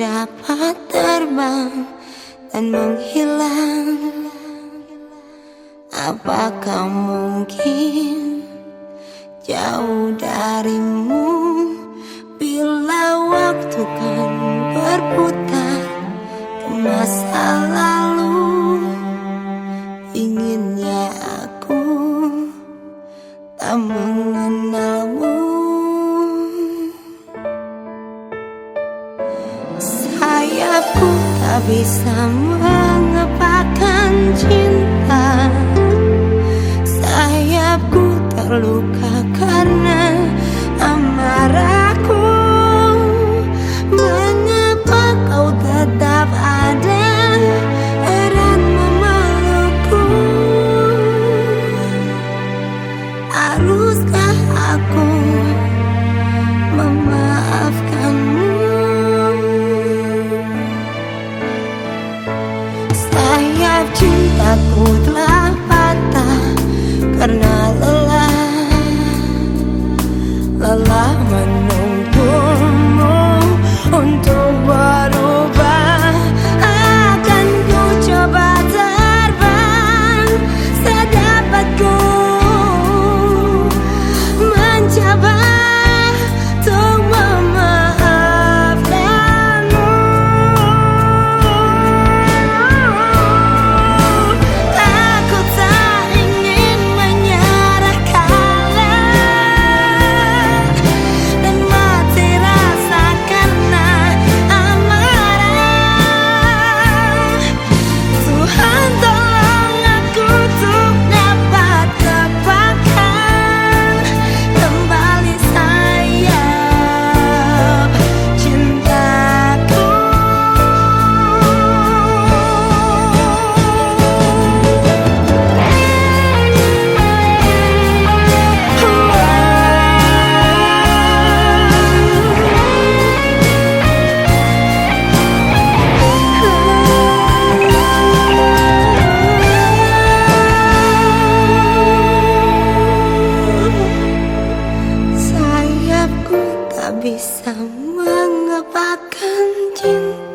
dapat terbang dan menghilang. Apakah mungkin jauh darimu? Bila waktu kan berputar ke masa lalu. Inginnya aku tak mengenalmu Sayapku tak bisa mengepakkan cinta have to, I love. Mengepakkan